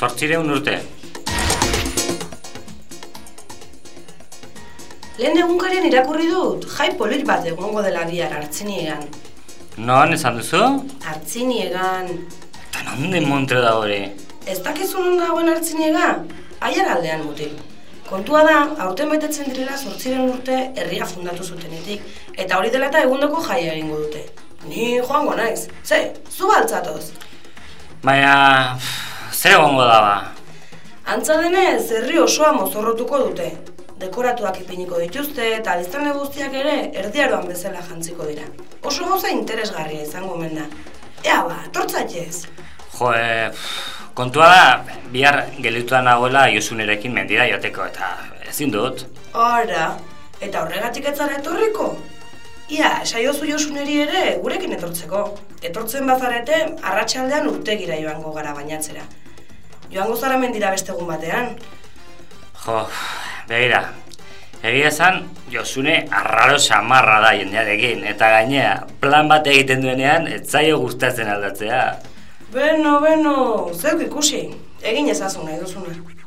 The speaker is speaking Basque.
Zortzireun urte. Lehen egunkarian irakurri dut, jai polit bat egongo dela bihar hartziniegan. Non, esan duzu? Hartziniegan. Eta non den montre da hori? Ez dakizu non dagoen hartziniega? Aiar aldean mutil. Kontua da, aurten betetzen direla zortziren urte herria fundatu zutenetik, eta hori dela eta egundoko jaia egingo dute. Ni joango naiz, ze, zu baltzatoz. Baina, zer egongo da ba? Antza denez, herri osoa mozorrotuko dute. Dekoratuak ipiniko dituzte eta biztanle guztiak ere erdiaroan bezala jantziko dira. Oso gauza interesgarria izango omen da. Ea ba, tortzatez. Jo, e, kontua da, bihar gelituan nagoela Josunerekin mendira joteko eta ezin dut. Ora, eta horregatik ez zara etorriko? Ia, saiozu Josuneri ere gurekin etortzeko. Etortzen bazarete, arratsaldean urtegira joango gara bainatzera. Joango zara mendira beste egun batean. Jo, begira, egia esan, Josune arraro samarra da jendearekin, eta gainea, plan bat egiten duenean, ez zaio gustatzen aldatzea. Beno, beno, zeuk ikusi, egin ezazun nahi duzuna.